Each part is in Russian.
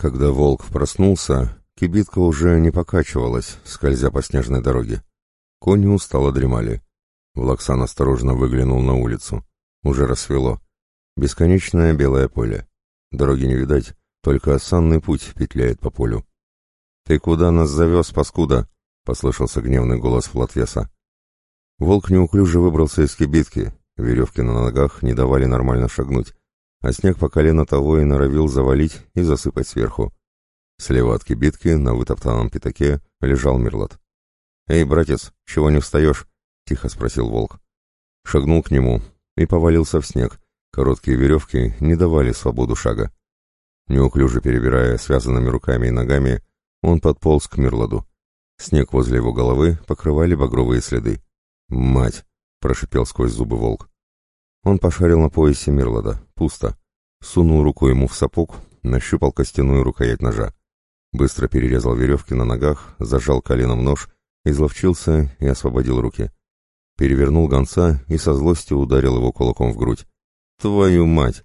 Когда волк проснулся, кибитка уже не покачивалась, скользя по снежной дороге. Кони устало дремали. Влаксан осторожно выглянул на улицу. Уже рассвело. Бесконечное белое поле. Дороги не видать, только санный путь петляет по полю. «Ты куда нас завез, паскуда?» — послышался гневный голос Влатвеса. Волк неуклюже выбрался из кибитки, веревки на ногах не давали нормально шагнуть, а снег по колено того и норовил завалить и засыпать сверху. Слева от кибитки, на вытоптанном пятаке, лежал Мирлот. «Эй, братец, чего не встаешь?» — тихо спросил волк. Шагнул к нему и повалился в снег. Короткие веревки не давали свободу шага. Неуклюже перебирая связанными руками и ногами, он подполз к Мирладу. Снег возле его головы покрывали багровые следы. «Мать!» — прошипел сквозь зубы волк. Он пошарил на поясе Мирлада. Пусто. Сунул руку ему в сапог, нащупал костяную рукоять ножа. Быстро перерезал веревки на ногах, зажал коленом нож, изловчился и освободил руки. Перевернул гонца и со злостью ударил его кулаком в грудь. «Твою мать!»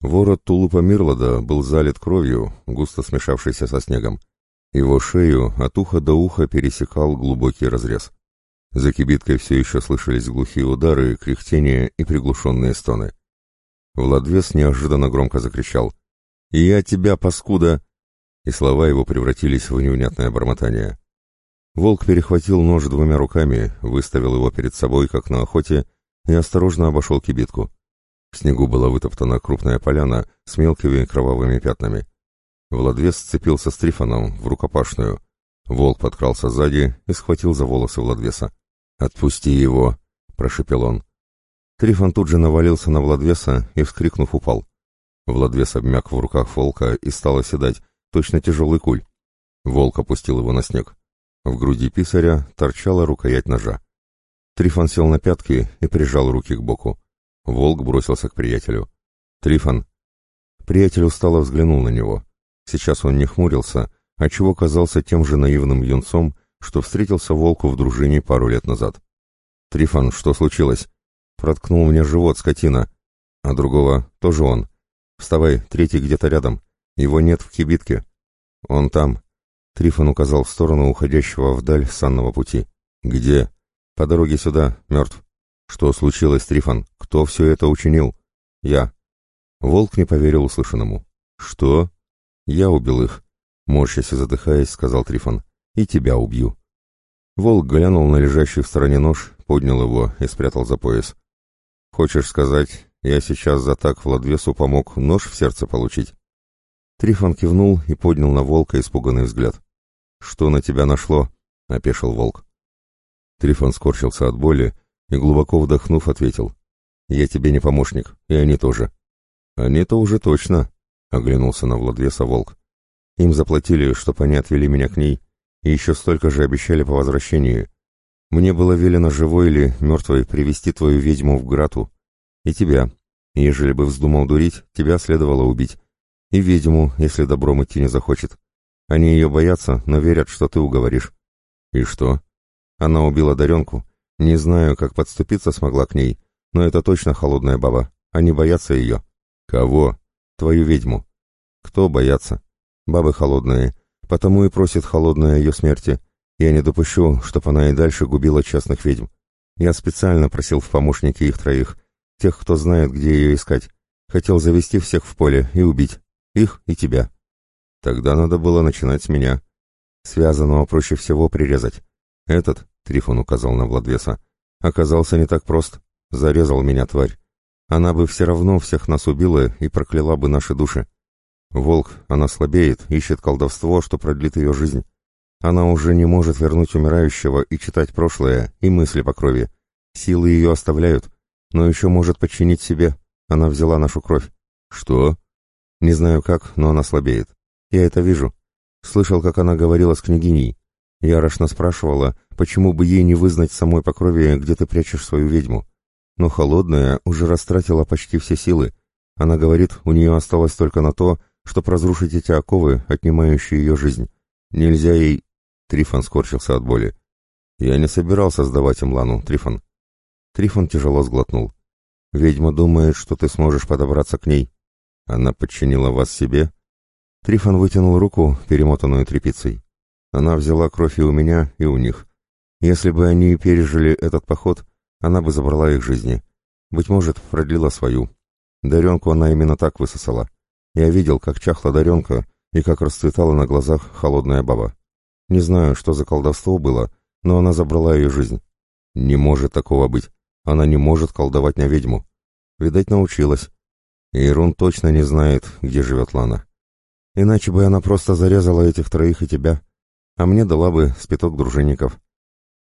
Ворот тулупа Мирлада был залит кровью, густо смешавшейся со снегом. Его шею от уха до уха пересекал глубокий разрез. За кибиткой все еще слышались глухие удары, кряхтения и приглушенные стоны. Владвес неожиданно громко закричал. «Я тебя, паскуда!» И слова его превратились в невнятное бормотание. Волк перехватил нож двумя руками, выставил его перед собой, как на охоте, и осторожно обошел кибитку. В снегу была вытоптана крупная поляна с мелкими кровавыми пятнами. Владвес сцепился с Трифоном в рукопашную. Волк подкрался сзади и схватил за волосы Владвеса. «Отпусти его!» — прошепел он. Трифон тут же навалился на Владвеса и, вскрикнув, упал. Владвес обмяк в руках волка и стал оседать, точно тяжелый куль. Волк опустил его на снег. В груди писаря торчала рукоять ножа. Трифон сел на пятки и прижал руки к боку. Волк бросился к приятелю. «Трифон!» Приятель устало взглянул на него. Сейчас он не хмурился, а чего казался тем же наивным юнцом, что встретился волку в дружине пару лет назад. «Трифон, что случилось?» «Проткнул мне живот, скотина!» «А другого тоже он. Вставай, третий где-то рядом. Его нет в кибитке. Он там». Трифон указал в сторону уходящего вдаль санного пути. «Где?» «По дороге сюда, мертв». «Что случилось, Трифон? Кто все это учинил?» «Я». Волк не поверил услышанному. «Что?» «Я убил их», — морщась и задыхаясь, сказал Трифон и тебя убью». Волк глянул на лежащий в стороне нож, поднял его и спрятал за пояс. «Хочешь сказать, я сейчас за так Владвесу помог нож в сердце получить?» Трифон кивнул и поднял на волка испуганный взгляд. «Что на тебя нашло?» — опешил волк. Трифон скорчился от боли и, глубоко вдохнув, ответил. «Я тебе не помощник, и они тоже». «Они-то уже точно», — оглянулся на Владвеса волк. «Им заплатили, чтоб они отвели меня к ней, и еще столько же обещали по возвращении. Мне было велено живой или мертвой привести твою ведьму в Грату. И тебя. Ежели бы вздумал дурить, тебя следовало убить. И ведьму, если добром идти не захочет. Они ее боятся, но верят, что ты уговоришь. И что? Она убила Даренку. Не знаю, как подступиться смогла к ней, но это точно холодная баба. Они боятся ее. Кого? Твою ведьму. Кто боятся? Бабы холодные, Потому и просит холодная ее смерти. Я не допущу, чтоб она и дальше губила частных ведьм. Я специально просил в помощники их троих, тех, кто знает, где ее искать. Хотел завести всех в поле и убить. Их и тебя. Тогда надо было начинать с меня. Связанного проще всего прирезать. Этот, Трифон указал на Владвеса, оказался не так прост. Зарезал меня тварь. Она бы все равно всех нас убила и прокляла бы наши души. Волк, она слабеет, ищет колдовство, что продлит ее жизнь. Она уже не может вернуть умирающего и читать прошлое, и мысли по крови. Силы ее оставляют, но еще может подчинить себе. Она взяла нашу кровь. Что? Не знаю как, но она слабеет. Я это вижу. Слышал, как она говорила с княгиней. Яростно спрашивала, почему бы ей не вызнать самой по крови, где ты прячешь свою ведьму. Но холодная уже растратила почти все силы. Она говорит, у нее осталось только на то, чтобы разрушить эти оковы, отнимающие ее жизнь. Нельзя ей...» Трифон скорчился от боли. «Я не собирался сдавать им Лану, Трифон». Трифон тяжело сглотнул. «Ведьма думает, что ты сможешь подобраться к ней. Она подчинила вас себе?» Трифон вытянул руку, перемотанную тряпицей. Она взяла кровь и у меня, и у них. Если бы они пережили этот поход, она бы забрала их жизни. Быть может, продлила свою. Даренку она именно так высосала. Я видел, как чахла Даренка и как расцветала на глазах холодная баба. Не знаю, что за колдовство было, но она забрала ее жизнь. Не может такого быть. Она не может колдовать на ведьму. Видать, научилась. Ирун точно не знает, где живет Лана. Иначе бы она просто зарезала этих троих и тебя, а мне дала бы спиток дружинников.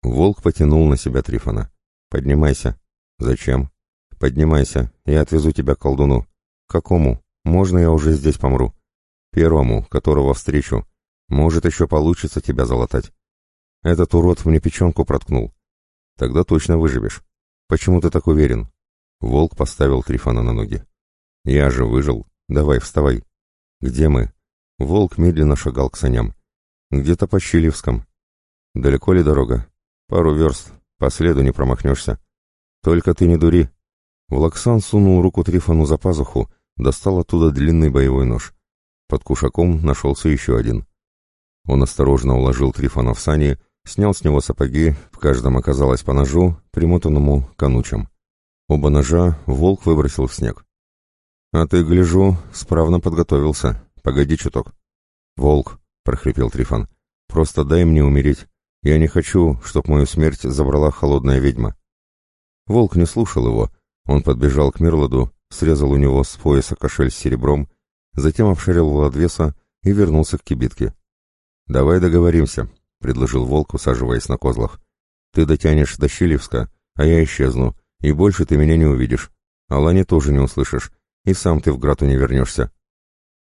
Волк потянул на себя Трифона. «Поднимайся». «Зачем?» «Поднимайся, я отвезу тебя к колдуну». «Какому? Можно я уже здесь помру?» «Первому, которого встречу. Может, еще получится тебя залатать». «Этот урод мне печенку проткнул». «Тогда точно выживешь». «Почему ты так уверен?» Волк поставил Трифона на ноги. «Я же выжил. Давай, вставай». «Где мы?» Волк медленно шагал к саням. «Где-то по Щелевском». «Далеко ли дорога?» «Пару верст. По следу не промахнешься». «Только ты не дури». Влаксан сунул руку Трифону за пазуху, достал оттуда длинный боевой нож. Под кушаком нашелся еще один. Он осторожно уложил Трифона в сани, снял с него сапоги, в каждом оказалось по ножу, примотанному конучем. Оба ножа волк выбросил в снег. «А ты, гляжу, справно подготовился. Погоди чуток». «Волк», — прохрипел Трифон, — «просто дай мне умереть. Я не хочу, чтоб мою смерть забрала холодная ведьма». Волк не слушал его, он подбежал к Мирладу, срезал у него с пояса кошель с серебром, затем обшарил Владвеса и вернулся к кибитке. «Давай договоримся», — предложил Волк, усаживаясь на козлах. «Ты дотянешь до Щелевска, а я исчезну, и больше ты меня не увидишь. Алане тоже не услышишь, и сам ты в Грату не вернешься».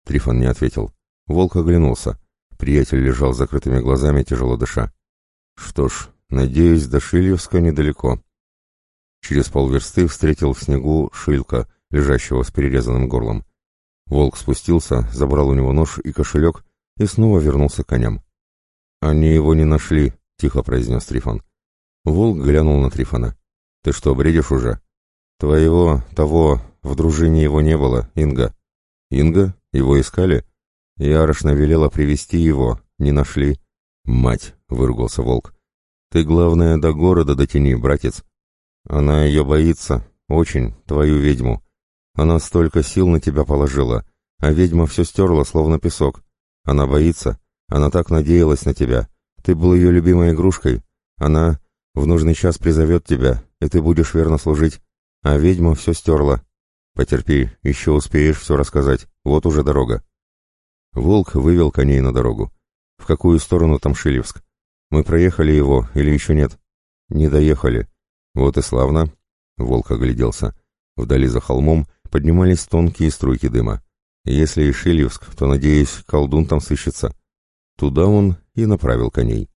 Трифон не ответил. Волк оглянулся. Приятель лежал с закрытыми глазами, тяжело дыша. «Что ж, надеюсь, до Шильевска недалеко». Через полверсты встретил в снегу Шилька, лежащего с перерезанным горлом. Волк спустился, забрал у него нож и кошелек и снова вернулся к коням. «Они его не нашли», — тихо произнес Трифон. Волк глянул на Трифона. «Ты что, бредишь уже?» «Твоего, того, в дружине его не было, Инга». «Инга? Его искали?» Ярошна велела привести его, не нашли. «Мать!» — выругался Волк. «Ты, главное, до города дотяни, братец. Она ее боится, очень, твою ведьму. Она столько сил на тебя положила, а ведьма все стерла, словно песок. Она боится, она так надеялась на тебя. Ты был ее любимой игрушкой. Она в нужный час призовет тебя, и ты будешь верно служить. А ведьма все стерла. Потерпи, еще успеешь все рассказать. Вот уже дорога. Волк вывел коней на дорогу. В какую сторону там Шилевск? Мы проехали его или еще нет? Не доехали. Вот и славно. Волк огляделся. Вдали за холмом поднимались тонкие струйки дыма. Если и Шильевск, то, надеюсь, колдун там сыщется. Туда он и направил коней.